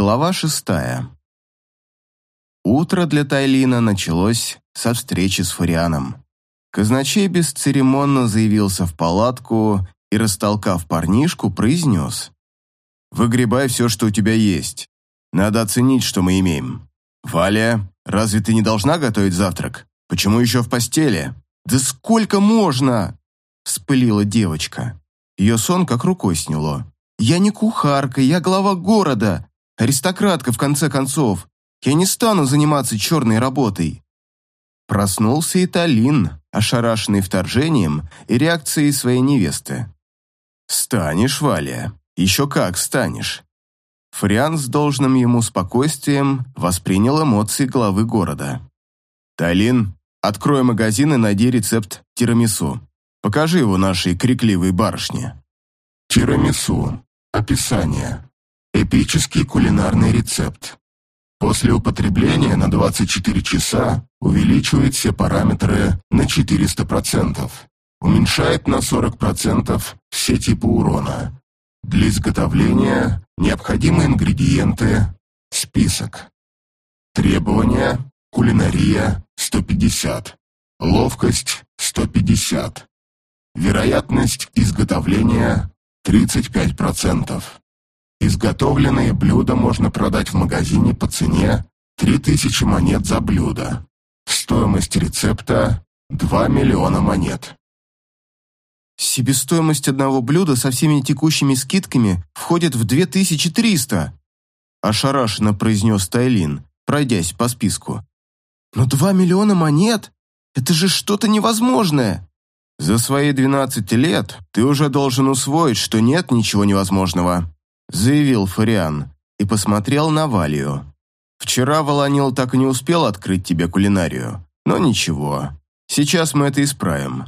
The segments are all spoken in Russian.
Глава шестая. Утро для Тайлина началось со встречи с Фарианом. Казначей бесцеремонно заявился в палатку и, растолкав парнишку, произнес. «Выгребай все, что у тебя есть. Надо оценить, что мы имеем. Валя, разве ты не должна готовить завтрак? Почему еще в постели?» «Да сколько можно?» – вспылила девочка. Ее сон как рукой сняло. «Я не кухарка, я глава города, аристократка в конце концов. Я не стану заниматься черной работой». Проснулся и Талин, ошарашенный вторжением и реакцией своей невесты. «Станешь, Валя, еще как станешь». Фриан с должным ему спокойствием воспринял эмоции главы города. «Талин, открой магазин и найди рецепт тирамису. Покажи его нашей крикливой барышне». Тирамису. Описание. Эпический кулинарный рецепт. После употребления на 24 часа увеличивает все параметры на 400%, уменьшает на 40% все типы урона. Для изготовления необходимы ингредиенты, список. Требования, кулинария 150, ловкость 150, вероятность изготовления 35%. Изготовленные блюда можно продать в магазине по цене 3000 монет за блюдо. Стоимость рецепта – 2 миллиона монет. Себестоимость одного блюда со всеми текущими скидками входит в 2300, ошарашенно произнес Тайлин, пройдясь по списку. Но 2 миллиона монет? Это же что-то невозможное. За свои 12 лет ты уже должен усвоить, что нет ничего невозможного заявил Фариан и посмотрел на Валию. «Вчера Волонил так и не успел открыть тебе кулинарию, но ничего, сейчас мы это исправим.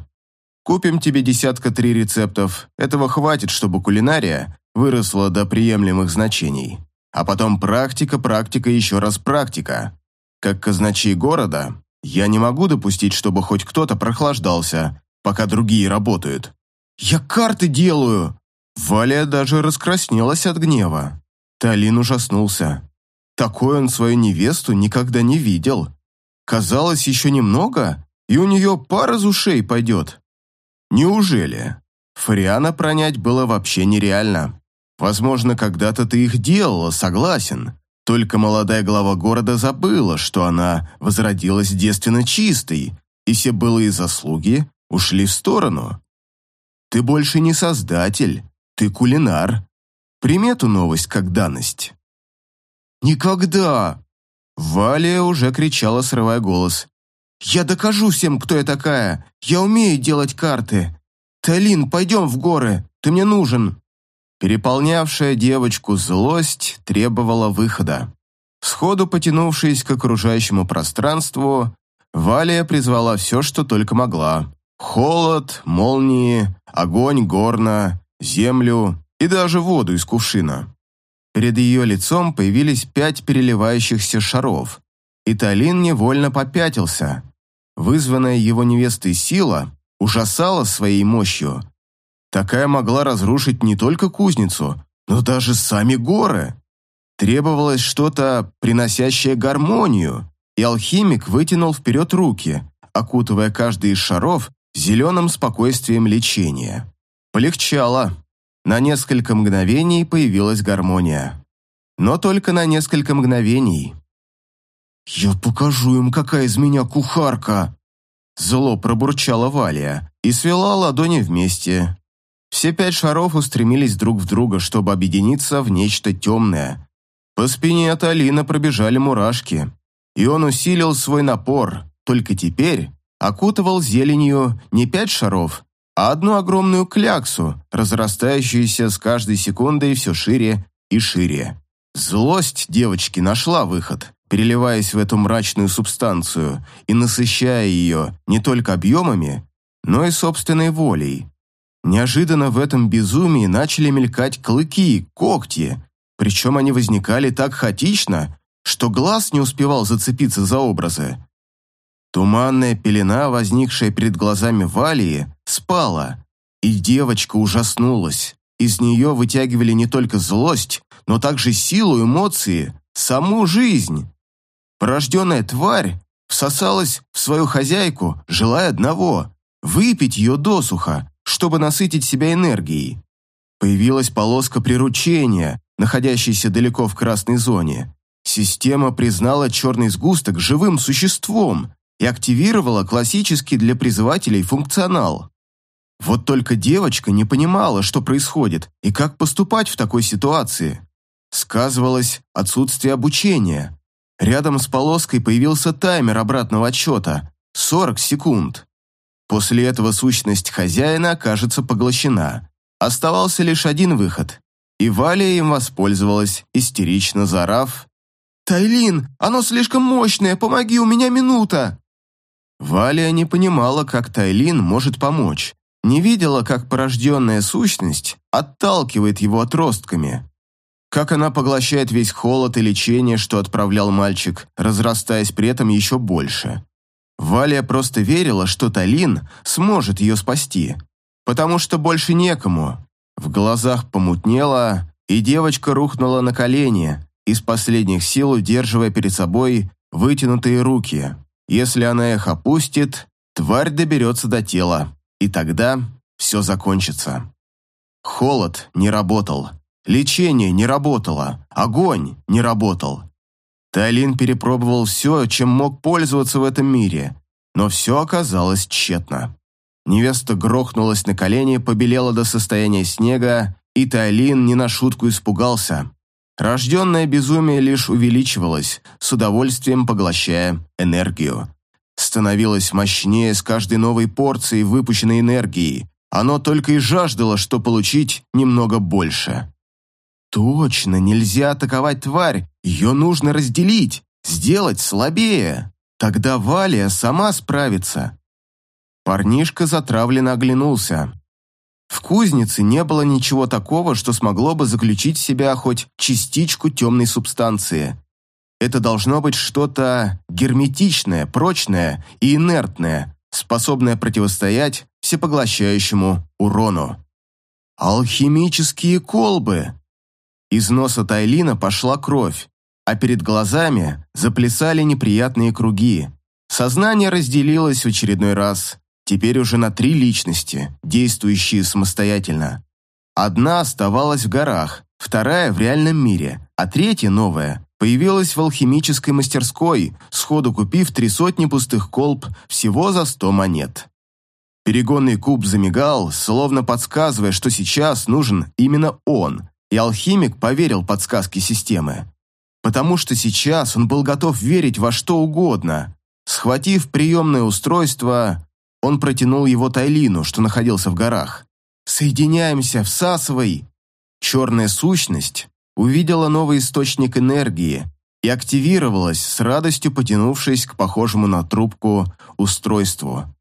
Купим тебе десятка три рецептов, этого хватит, чтобы кулинария выросла до приемлемых значений. А потом практика, практика еще раз практика. Как казначей города, я не могу допустить, чтобы хоть кто-то прохлаждался, пока другие работают. «Я карты делаю!» Валя даже раскраснелась от гнева. Талин ужаснулся. Такой он свою невесту никогда не видел. Казалось, еще немного, и у нее пара из ушей пойдет. Неужели? Фариана пронять было вообще нереально. Возможно, когда-то ты их делала, согласен. Только молодая глава города забыла, что она возродилась девственно чистой, и все былые заслуги ушли в сторону. Ты больше не создатель, ты кулинар. Прими эту новость как данность». «Никогда!» Валя уже кричала, срывая голос. «Я докажу всем, кто я такая. Я умею делать карты. Талин, пойдем в горы. Ты мне нужен». Переполнявшая девочку злость требовала выхода. Сходу потянувшись к окружающему пространству, Валя призвала все, что только могла. Холод, молнии, огонь горна, землю и даже воду из кувшина. Перед ее лицом появились пять переливающихся шаров, и Талин невольно попятился. Вызванная его невестой сила ужасала своей мощью. Такая могла разрушить не только кузницу, но даже сами горы. Требовалось что-то, приносящее гармонию, и алхимик вытянул вперед руки, окутывая каждый из шаров зеленым спокойствием лечения. Полегчало. На несколько мгновений появилась гармония. Но только на несколько мгновений. «Я покажу им, какая из меня кухарка!» Зло пробурчала Валия и свела ладони вместе. Все пять шаров устремились друг в друга, чтобы объединиться в нечто темное. По спине от Алина пробежали мурашки, и он усилил свой напор, только теперь окутывал зеленью не пять шаров, а одну огромную кляксу, разрастающуюся с каждой секундой все шире и шире. Злость девочки нашла выход, переливаясь в эту мрачную субстанцию и насыщая ее не только объемами, но и собственной волей. Неожиданно в этом безумии начали мелькать клыки, когти, причем они возникали так хаотично, что глаз не успевал зацепиться за образы. Туманная пелена, возникшая перед глазами Валии, спала, и девочка ужаснулась, из нее вытягивали не только злость, но также силу, эмоции, саму жизнь. Порожденная тварь всосалась в свою хозяйку, желая одного – выпить ее досуха, чтобы насытить себя энергией. Появилась полоска приручения, находящаяся далеко в красной зоне. Система признала черный сгусток живым существом и активировала классический для призывателей функционал. Вот только девочка не понимала, что происходит и как поступать в такой ситуации. Сказывалось отсутствие обучения. Рядом с полоской появился таймер обратного отсчета – 40 секунд. После этого сущность хозяина окажется поглощена. Оставался лишь один выход, и Валя им воспользовалась, истерично заорав «Тайлин, оно слишком мощное, помоги, у меня минута!» Валя не понимала, как Тайлин может помочь, не видела, как порожденная сущность отталкивает его отростками, как она поглощает весь холод и лечение, что отправлял мальчик, разрастаясь при этом еще больше. Валя просто верила, что Талин сможет ее спасти, потому что больше некому. В глазах помутнело, и девочка рухнула на колени, из последних сил удерживая перед собой вытянутые руки. Если она их опустит, тварь доберется до тела и тогда все закончится. Холод не работал, лечение не работало, огонь не работал. Тайлин перепробовал все, чем мог пользоваться в этом мире, но все оказалось тщетно. Невеста грохнулась на колени, побелела до состояния снега, и Тайлин не на шутку испугался. Рожденное безумие лишь увеличивалось, с удовольствием поглощая энергию становилось мощнее с каждой новой порцией выпущенной энергии. Оно только и жаждало, что получить немного больше. Точно, нельзя атаковать тварь, ее нужно разделить, сделать слабее. Тогда Валия сама справится. Парнишка затравленно оглянулся. В кузнице не было ничего такого, что смогло бы заключить в себя хоть частичку темной субстанции. Это должно быть что-то герметичное, прочное и инертное, способное противостоять всепоглощающему урону. Алхимические колбы! Из носа Тайлина пошла кровь, а перед глазами заплясали неприятные круги. Сознание разделилось в очередной раз, теперь уже на три личности, действующие самостоятельно. Одна оставалась в горах, вторая в реальном мире, а третья, новая, появилась в алхимической мастерской, сходу купив три сотни пустых колб всего за сто монет. Перегонный куб замигал, словно подсказывая, что сейчас нужен именно он, и алхимик поверил подсказке системы. Потому что сейчас он был готов верить во что угодно. Схватив приемное устройство, он протянул его Тайлину, что находился в горах. «Соединяемся, всасывай!» Черная сущность увидела новый источник энергии и активировалась, с радостью потянувшись к похожему на трубку устройству.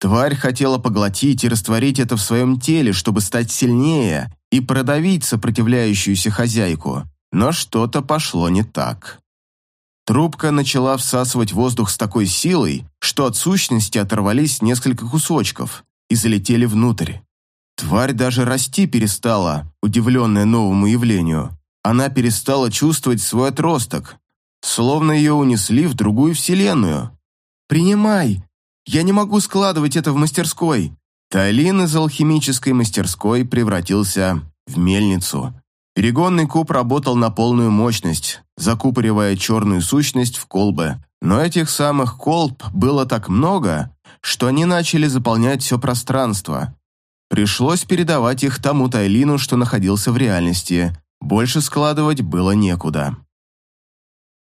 Тварь хотела поглотить и растворить это в своем теле, чтобы стать сильнее и продавить сопротивляющуюся хозяйку, но что-то пошло не так. Трубка начала всасывать воздух с такой силой, что от сущности оторвались несколько кусочков и залетели внутрь. Тварь даже расти перестала, удивленная новому явлению. Она перестала чувствовать свой отросток, словно ее унесли в другую вселенную. «Принимай! Я не могу складывать это в мастерской!» Тайлин из алхимической мастерской превратился в мельницу. Перегонный куб работал на полную мощность, закупоривая черную сущность в колбы. Но этих самых колб было так много, что они начали заполнять все пространство. Пришлось передавать их тому Тайлину, что находился в реальности. Больше складывать было некуда.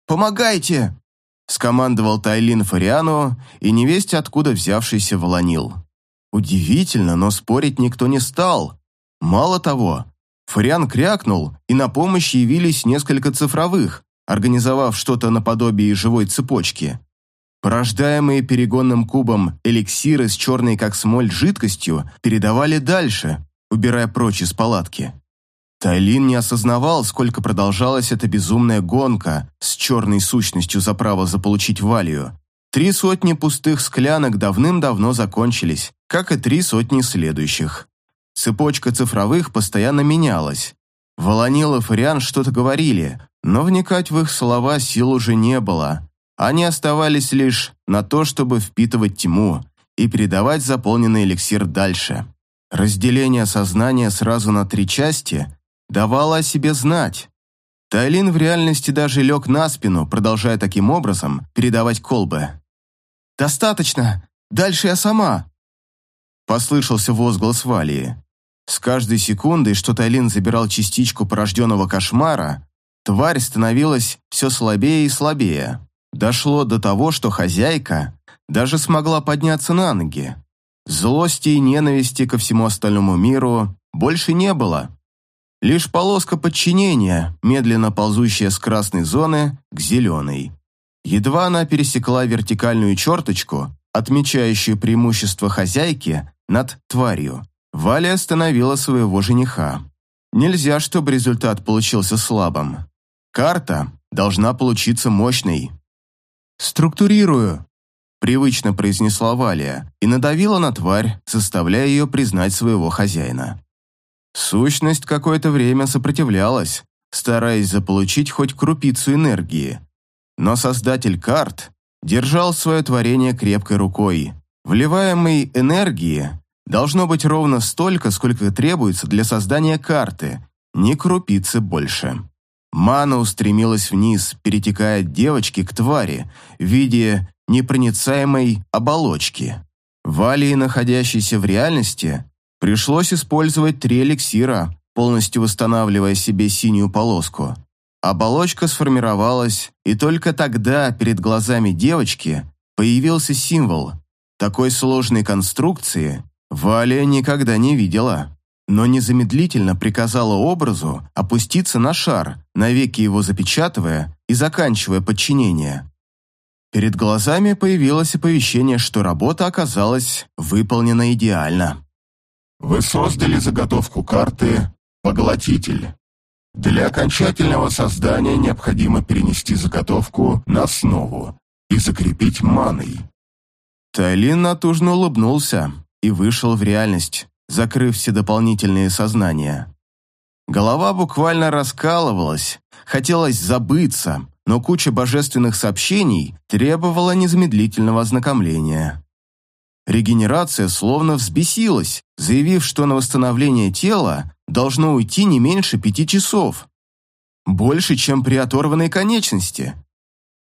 «Помогайте!» – скомандовал Тайлин Фариану и невесть откуда взявшийся Волонил. Удивительно, но спорить никто не стал. Мало того, Фариан крякнул, и на помощь явились несколько цифровых, организовав что-то наподобие живой цепочки. Порождаемые перегонным кубом эликсиры с черной как смоль жидкостью передавали дальше, убирая прочь из палатки. Тайлин не осознавал, сколько продолжалась эта безумная гонка с черной сущностью за право заполучить валию. Три сотни пустых склянок давным-давно закончились, как и три сотни следующих. Цепочка цифровых постоянно менялась. Волонил и Фариан что-то говорили, но вникать в их слова сил уже не было. Они оставались лишь на то, чтобы впитывать тьму и передавать заполненный эликсир дальше. Разделение сознания сразу на три части давало о себе знать. Тайлин в реальности даже лег на спину, продолжая таким образом передавать колбы. «Достаточно! Дальше я сама!» Послышался возглас Валии. С каждой секундой, что Тайлин забирал частичку порожденного кошмара, тварь становилась все слабее и слабее. Дошло до того, что хозяйка даже смогла подняться на ноги. Злости и ненависти ко всему остальному миру больше не было. Лишь полоска подчинения, медленно ползущая с красной зоны к зеленой. Едва она пересекла вертикальную черточку, отмечающую преимущество хозяйки над тварью, Валя остановила своего жениха. Нельзя, чтобы результат получился слабым. Карта должна получиться мощной. «Структурирую», – привычно произнесла Валя и надавила на тварь, заставляя ее признать своего хозяина. Сущность какое-то время сопротивлялась, стараясь заполучить хоть крупицу энергии. Но создатель карт держал свое творение крепкой рукой. Вливаемой энергии должно быть ровно столько, сколько требуется для создания карты, ни крупицы больше. Мана устремилась вниз, перетекая от девочки к твари в виде непроницаемой оболочки. Валии, находящейся в реальности, пришлось использовать три эликсира, полностью восстанавливая себе синюю полоску. Оболочка сформировалась, и только тогда перед глазами девочки появился символ. Такой сложной конструкции Валя никогда не видела но незамедлительно приказала образу опуститься на шар, навеки его запечатывая и заканчивая подчинение. Перед глазами появилось оповещение, что работа оказалась выполнена идеально. Вы создали заготовку карты «Поглотитель». Для окончательного создания необходимо перенести заготовку на основу и закрепить маной. Тайлин натужно улыбнулся и вышел в реальность закрыв все дополнительные сознания. Голова буквально раскалывалась, хотелось забыться, но куча божественных сообщений требовала незамедлительного ознакомления. Регенерация словно взбесилась, заявив, что на восстановление тела должно уйти не меньше пяти часов. Больше, чем при оторванной конечности.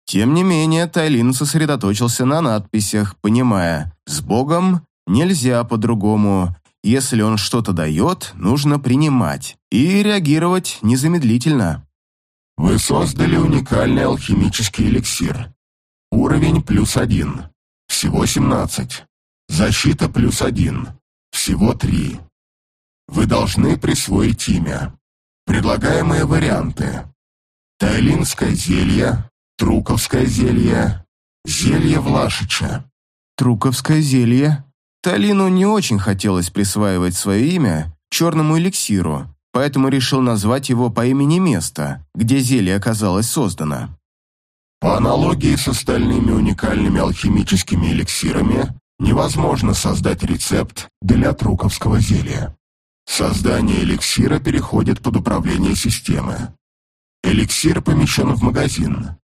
Тем не менее, Тайлин сосредоточился на надписях, понимая, с Богом нельзя по-другому, если он что-то дает, нужно принимать и реагировать незамедлительно. Вы создали уникальный алхимический эликсир. Уровень плюс один. Всего 17. Защита плюс один. Всего три. Вы должны присвоить имя. Предлагаемые варианты. Тайлинское зелье, Труковское зелье, зелье Влашича. Труковское зелье? Талину не очень хотелось присваивать свое имя черному эликсиру, поэтому решил назвать его по имени места, где зелье оказалось создано. По аналогии с остальными уникальными алхимическими эликсирами, невозможно создать рецепт для труковского зелья. Создание эликсира переходит под управление системы. Эликсир помещен в магазин.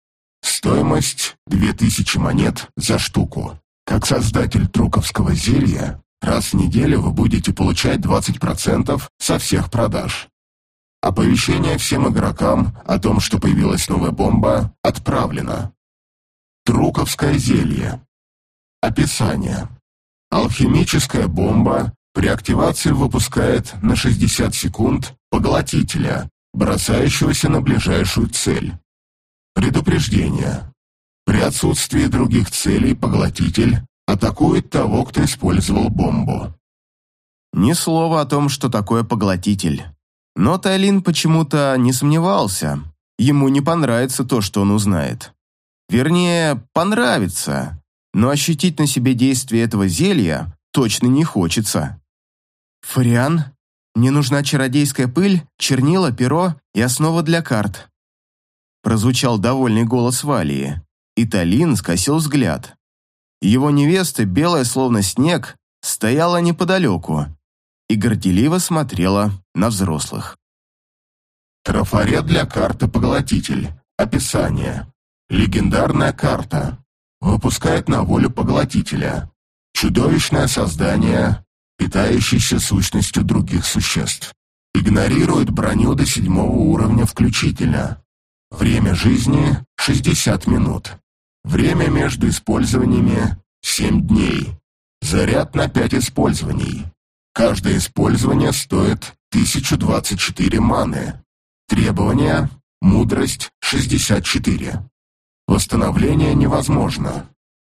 Стоимость 2000 монет за штуку. Как создатель труковского зелья, раз в неделю вы будете получать 20% со всех продаж. Оповещение всем игрокам о том, что появилась новая бомба, отправлено. Труковское зелье. Описание. Алхимическая бомба при активации выпускает на 60 секунд поглотителя, бросающегося на ближайшую цель. Предупреждение. При отсутствии других целей поглотитель атакует того, кто использовал бомбу. Ни слова о том, что такое поглотитель. Но Тайлин почему-то не сомневался. Ему не понравится то, что он узнает. Вернее, понравится, но ощутить на себе действие этого зелья точно не хочется. «Фариан, мне нужна чародейская пыль, чернила, перо и основа для карт», прозвучал довольный голос Валии. Италин скосил взгляд. Его невеста, белая словно снег, стояла неподалеку. и горделиво смотрела на взрослых. Трафарет для карты Поглотитель. Описание. Легендарная карта. Выпускает на волю Поглотителя. Чудовищное создание, питающееся сущностью других существ. Игнорирует броню до седьмого уровня включительно. Время жизни – 60 минут. Время между использованиями – 7 дней. Заряд на 5 использований. Каждое использование стоит 1024 маны. Требования – мудрость 64. Восстановление невозможно.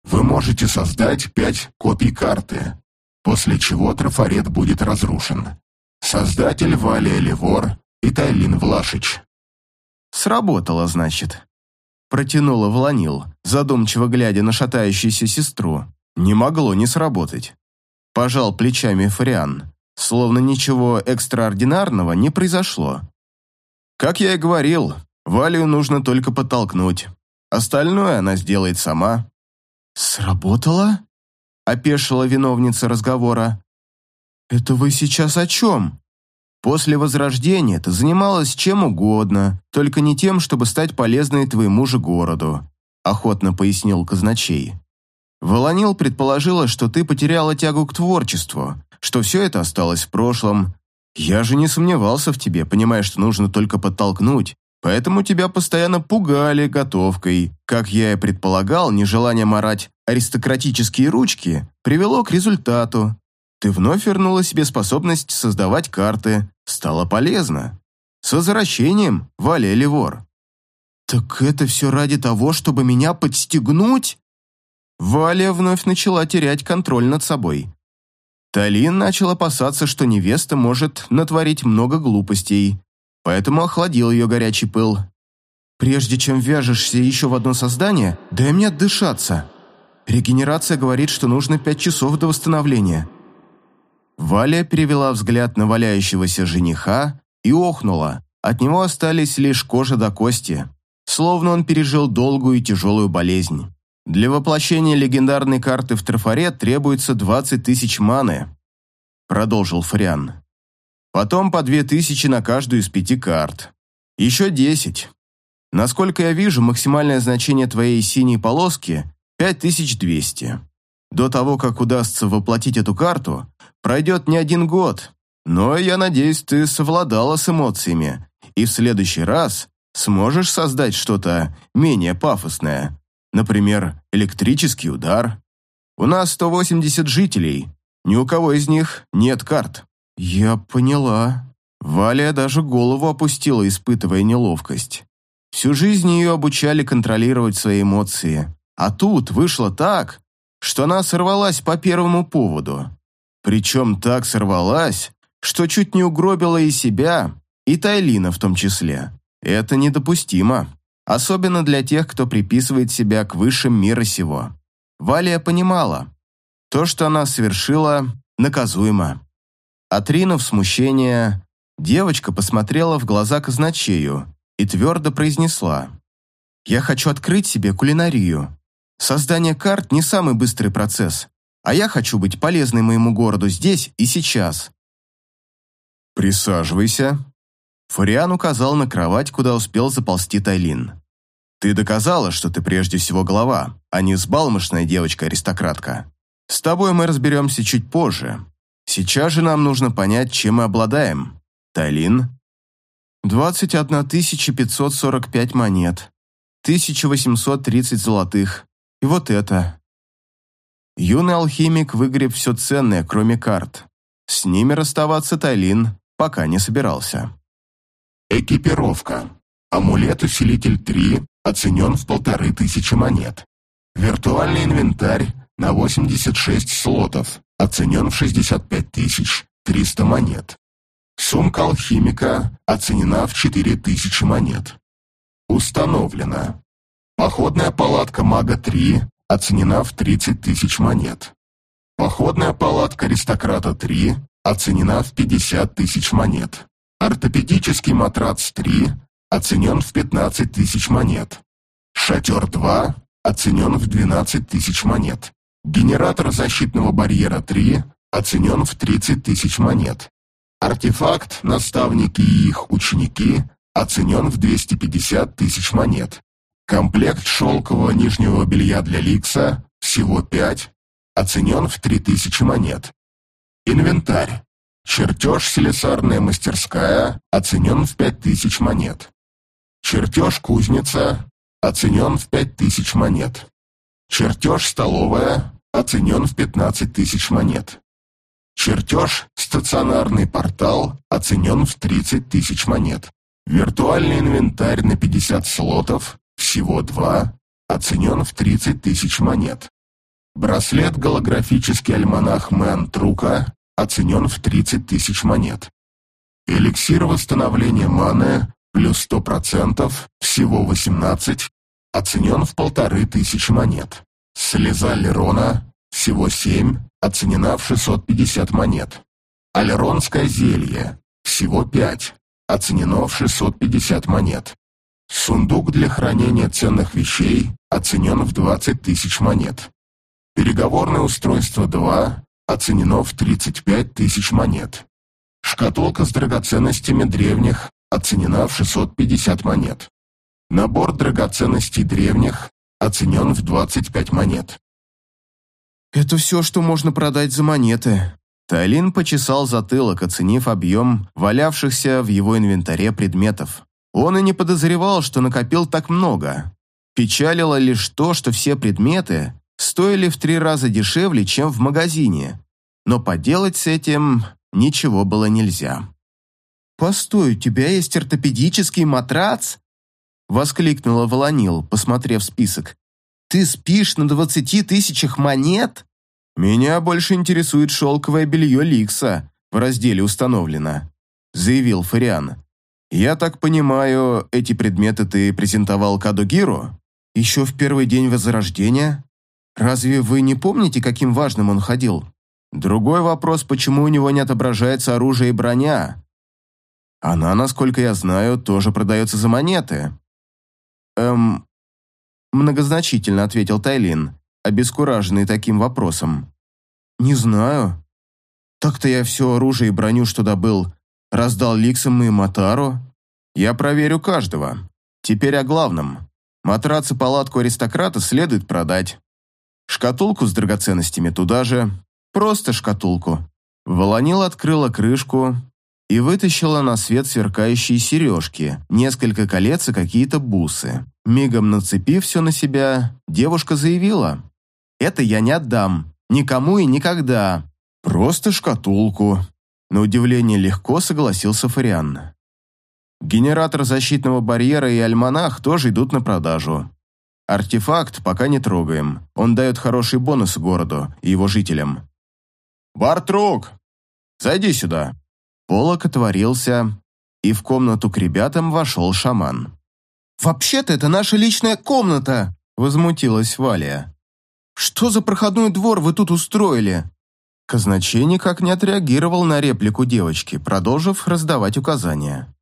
Вы можете создать 5 копий карты, после чего трафарет будет разрушен. Создатель Валия Левор и Тайлин Влашич. «Сработало, значит», — протянула Вланил, задумчиво глядя на шатающуюся сестру. «Не могло не сработать». Пожал плечами Фариан, словно ничего экстраординарного не произошло. Как я и говорил, Валию нужно только подтолкнуть. Остальное она сделает сама. «Сработало?» – опешила виновница разговора. «Это вы сейчас о чем?» «После возрождения ты занималась чем угодно, только не тем, чтобы стать полезной твоему же городу», – охотно пояснил казначей. Волонил предположила, что ты потеряла тягу к творчеству, что все это осталось в прошлом. Я же не сомневался в тебе, понимая, что нужно только подтолкнуть, поэтому тебя постоянно пугали готовкой. Как я и предполагал, нежелание морать аристократические ручки привело к результату. Ты вновь вернула себе способность создавать карты, стало полезно. С возвращением, Валя Левор. «Так это все ради того, чтобы меня подстегнуть?» Валя вновь начала терять контроль над собой. Талин начал опасаться, что невеста может натворить много глупостей, поэтому охладил ее горячий пыл. «Прежде чем вяжешься еще в одно создание, дай мне отдышаться. Регенерация говорит, что нужно пять часов до восстановления». Валя перевела взгляд на валяющегося жениха и охнула. От него остались лишь кожа до кости, словно он пережил долгую и тяжелую болезнь. Для воплощения легендарной карты в трафарет требуется 20 тысяч маны, продолжил Фариан. Потом по две тысячи на каждую из пяти карт. Еще десять. Насколько я вижу, максимальное значение твоей синей полоски – 5200. До того, как удастся воплотить эту карту, пройдет не один год. Но я надеюсь, ты совладала с эмоциями, и в следующий раз сможешь создать что-то менее пафосное, Например, электрический удар. У нас 180 жителей, ни у кого из них нет карт. Я поняла. Валя даже голову опустила, испытывая неловкость. Всю жизнь ее обучали контролировать свои эмоции. А тут вышло так, что она сорвалась по первому поводу. Причем так сорвалась, что чуть не угробила и себя, и Тайлина в том числе. Это недопустимо особенно для тех, кто приписывает себя к высшим мира сего. Валия понимала, то, что она совершила, наказуемо. Отринув смущение, девочка посмотрела в глаза казначею и твердо произнесла, «Я хочу открыть себе кулинарию. Создание карт не самый быстрый процесс, а я хочу быть полезной моему городу здесь и сейчас». «Присаживайся», Фариан указал на кровать, куда успел заползти Тайлин. «Ты доказала, что ты прежде всего глава, а не сбалмошная девочка-аристократка. С тобой мы разберемся чуть позже. Сейчас же нам нужно понять, чем мы обладаем. Тайлин?» «21 545 монет, 1830 золотых. И вот это». Юный алхимик выгреб все ценное, кроме карт. С ними расставаться Тайлин пока не собирался. Экипировка. Амулет-усилитель 3 оценен в полторы тысячи монет. Виртуальный инвентарь на 86 слотов, оценен в 65 тысяч 300 монет. Сумка алхимика оценена в 4000 монет. Установлено. Походная палатка мага-3 оценена в 30 тысяч монет. Походная палатка аристократа 3 оценена в 50 тысяч монет. Ортопедический матрац 3 оценен в 15 тысяч монет. Шатер 2 оценен в 12 тысяч монет. Генератор защитного барьера 3 оценен в 30 тысяч монет. Артефакт «Наставники и их ученики» оценен в 250 тысяч монет. Комплект шелкового нижнего белья для Ликса всего 5, оценен в 3000 монет. Инвентарь. Чертеж «Слесарная мастерская» оценен в 5000 монет. Чертеж «Кузница» оценен в 5000 монет. Чертеж «Столовая» оценен в 15 тысяч монет. Чертеж «Стационарный портал» оценен в 30 тысяч монет. Виртуальный инвентарь на 50 слотов, всего 2, оценен в 30 тысяч монет. Браслет «Голографический альманах Мэн Трука» оценен в 30 тысяч монет. Эликсир восстановления маны плюс 100%, всего 18, оценен в полторы тысячи монет. Слеза Лерона, всего 7, оценена в 650 монет. Алеронское зелье, всего 5, оценено в 650 монет. Сундук для хранения ценных вещей оценен в 20 тысяч монет. Переговорное устройство 2 оценено в 35 тысяч монет. Шкатулка с драгоценностями древних оценена в 650 монет. Набор драгоценностей древних оценен в 25 монет. «Это все, что можно продать за монеты». Тайлин почесал затылок, оценив объем валявшихся в его инвентаре предметов. Он и не подозревал, что накопил так много. Печалило лишь то, что все предметы стоили в три раза дешевле, чем в магазине. Но поделать с этим ничего было нельзя. «Постой, у тебя есть ортопедический матрац?» Воскликнула Волонил, посмотрев список. «Ты спишь на двадцати тысячах монет?» «Меня больше интересует шелковое белье Ликса, в разделе установлено», заявил Фариан. «Я так понимаю, эти предметы ты презентовал Кадугиру? Еще в первый день Возрождения? Разве вы не помните, каким важным он ходил? Другой вопрос, почему у него не отображается оружие и броня? Она, насколько я знаю, тоже продается за монеты». «Эм...» Многозначительно ответил Тайлин, обескураженный таким вопросом. «Не знаю. Так-то я все оружие и броню, что добыл, раздал Ликсам и Матару. Я проверю каждого. Теперь о главном. Матрац и палатку аристократа следует продать. Шкатулку с драгоценностями туда же. Просто шкатулку». Волонил открыла крышку, и вытащила на свет сверкающие сережки, несколько колец и какие-то бусы. Мигом нацепив все на себя, девушка заявила. «Это я не отдам. Никому и никогда. Просто шкатулку». На удивление легко согласился Фариан. Генератор защитного барьера и альманах тоже идут на продажу. Артефакт пока не трогаем. Он дает хороший бонус городу и его жителям. «Бартрук, зайди сюда», Полок отворился, и в комнату к ребятам вошел шаман. «Вообще-то это наша личная комната!» – возмутилась Валя. «Что за проходной двор вы тут устроили?» Казначей никак не отреагировал на реплику девочки, продолжив раздавать указания.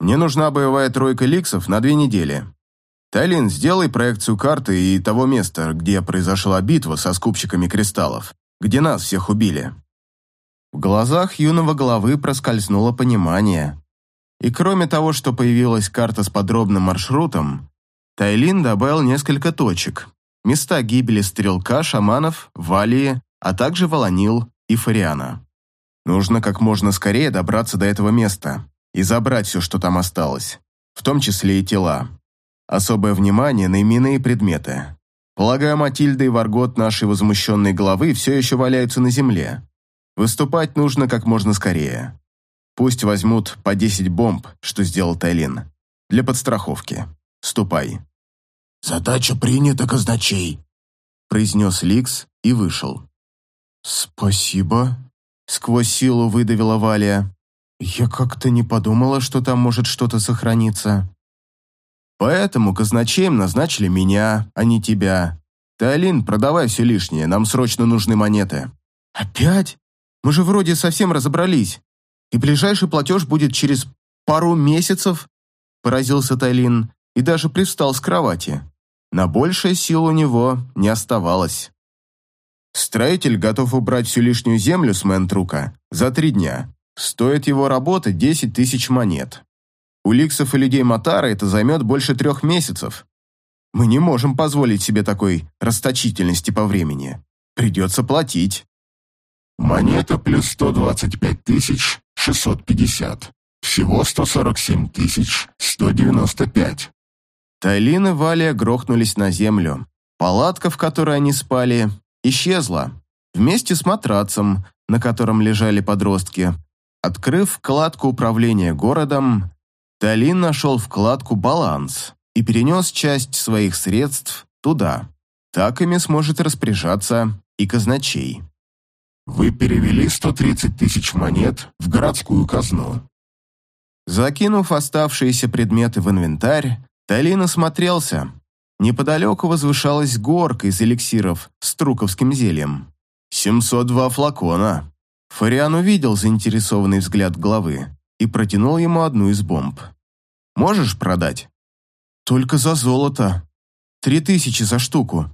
«Мне нужна боевая тройка ликсов на две недели. Тайлин, сделай проекцию карты и того места, где произошла битва со скупщиками кристаллов, где нас всех убили. В глазах юного головы проскользнуло понимание. И кроме того, что появилась карта с подробным маршрутом, Тайлин добавил несколько точек. Места гибели стрелка, шаманов, валии, а также Волонил и Фариана. Нужно как можно скорее добраться до этого места и забрать все, что там осталось, в том числе и тела. Особое внимание на именные предметы. Полагаю, Матильда и Варгот нашей возмущенной головы все еще валяются на земле. Выступать нужно как можно скорее. Пусть возьмут по 10 бомб, что сделал Тайлин. Для подстраховки. Ступай. «Задача принята, казначей», — произнес Ликс и вышел. «Спасибо», — сквозь силу выдавила Валя. «Я как-то не подумала, что там может что-то сохраниться». «Поэтому казначеем назначили меня, а не тебя. Тайлин, продавай все лишнее, нам срочно нужны монеты». «Опять?» Мы же вроде совсем разобрались. И ближайший платеж будет через пару месяцев, поразился Тайлин и даже привстал с кровати. На большее сил у него не оставалось. Строитель готов убрать всю лишнюю землю с Мэнтрука за три дня. Стоит его работа 10 тысяч монет. У ликсов и людей Матара это займет больше трех месяцев. Мы не можем позволить себе такой расточительности по времени. Придется платить. Монета плюс 125 тысяч 650. Всего 147 тысяч 195. Тайлин и Валия грохнулись на землю. Палатка, в которой они спали, исчезла. Вместе с матрацем, на котором лежали подростки. Открыв вкладку управления городом, Талин нашел вкладку «Баланс» и перенес часть своих средств туда. Так ими сможет распоряжаться и казначей. Вы перевели 130 тысяч монет в городскую казну. Закинув оставшиеся предметы в инвентарь, Талин осмотрелся. Неподалеку возвышалась горка из эликсиров с труковским зельем. 702 флакона. Фариан увидел заинтересованный взгляд главы и протянул ему одну из бомб. «Можешь продать?» «Только за золото. Три тысячи за штуку».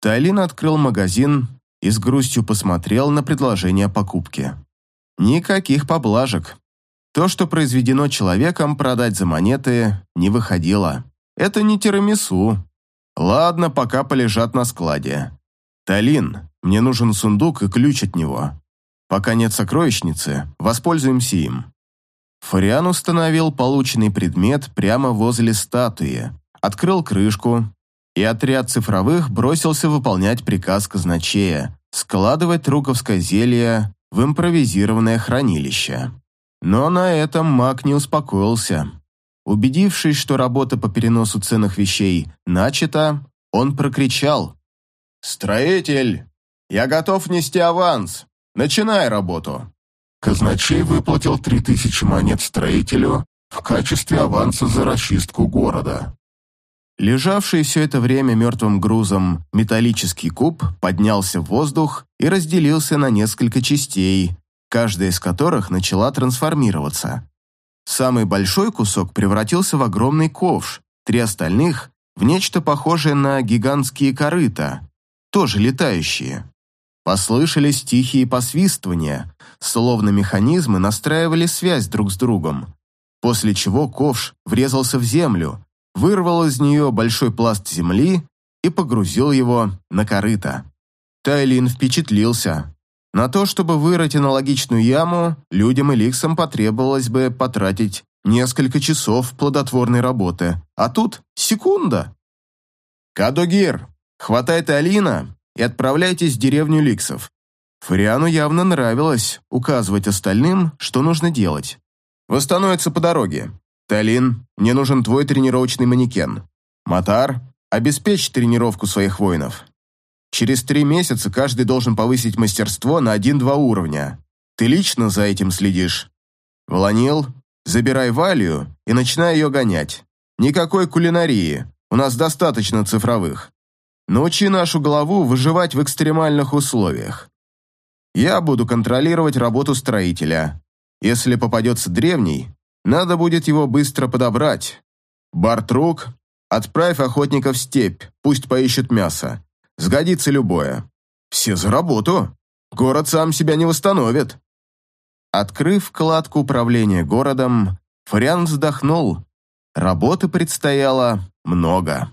Тайлин открыл магазин и с грустью посмотрел на предложение о покупке. Никаких поблажек. То, что произведено человеком, продать за монеты не выходило. Это не тирамису. Ладно, пока полежат на складе. Талин, мне нужен сундук и ключ от него. Пока нет сокровищницы, воспользуемся им. Фариан установил полученный предмет прямо возле статуи, открыл крышку, и отряд цифровых бросился выполнять приказ казначея складывать руковское зелье в импровизированное хранилище. Но на этом маг не успокоился. Убедившись, что работа по переносу ценных вещей начата, он прокричал «Строитель, я готов нести аванс. Начинай работу». Казначей выплатил 3000 монет строителю в качестве аванса за расчистку города. Лежавший все это время мертвым грузом металлический куб поднялся в воздух и разделился на несколько частей, каждая из которых начала трансформироваться. Самый большой кусок превратился в огромный ковш, три остальных – в нечто похожее на гигантские корыта, тоже летающие. Послышались тихие посвистывания, словно механизмы настраивали связь друг с другом, после чего ковш врезался в землю, вырвал из нее большой пласт земли и погрузил его на корыто. Тайлин впечатлился. На то, чтобы вырыть аналогичную яму, людям и ликсам потребовалось бы потратить несколько часов плодотворной работы, а тут секунда. «Кадогир, хватает Алина и отправляйтесь в деревню Ликсов. Фариану явно нравилось указывать остальным, что нужно делать. Восстановится по дороге. Талин, мне нужен твой тренировочный манекен. Матар, обеспечь тренировку своих воинов. Через три месяца каждый должен повысить мастерство на один-два уровня. Ты лично за этим следишь. Волонил, забирай Валию и начинай ее гонять. Никакой кулинарии, у нас достаточно цифровых. Научи нашу голову выживать в экстремальных условиях. Я буду контролировать работу строителя. Если попадется древний, надо будет его быстро подобрать. Бартрук, отправь охотников в степь, пусть поищут мясо. Сгодится любое. Все за работу. Город сам себя не восстановит. Открыв вкладку управления городом, Фариан вздохнул. Работы предстояло много.